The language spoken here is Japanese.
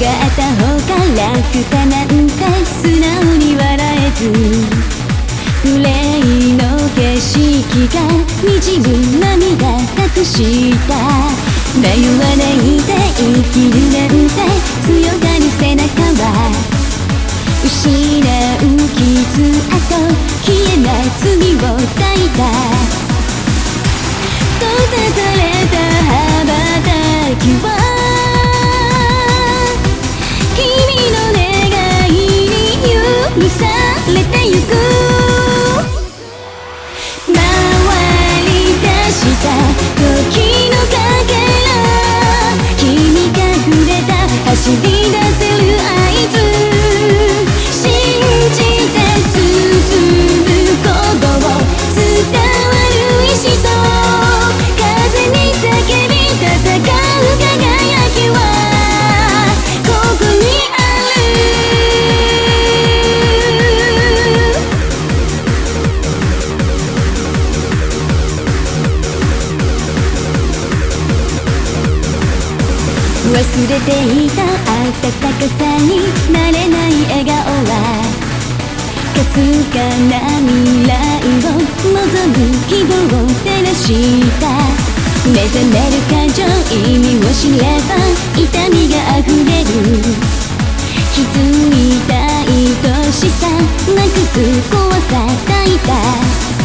がった方が楽かなんて素直に笑えず憂いの景色が滲む涙隠した。迷わないで生きるなんて強がる背中は。失う傷跡消えない罪を抱いた。されてゆく忘れていた温かさになれない笑顔はかすかな未来を望む希望を照らした目覚める感情意味を知れば痛みが溢れる。気づいた愛しさなくす怖さ抱いた。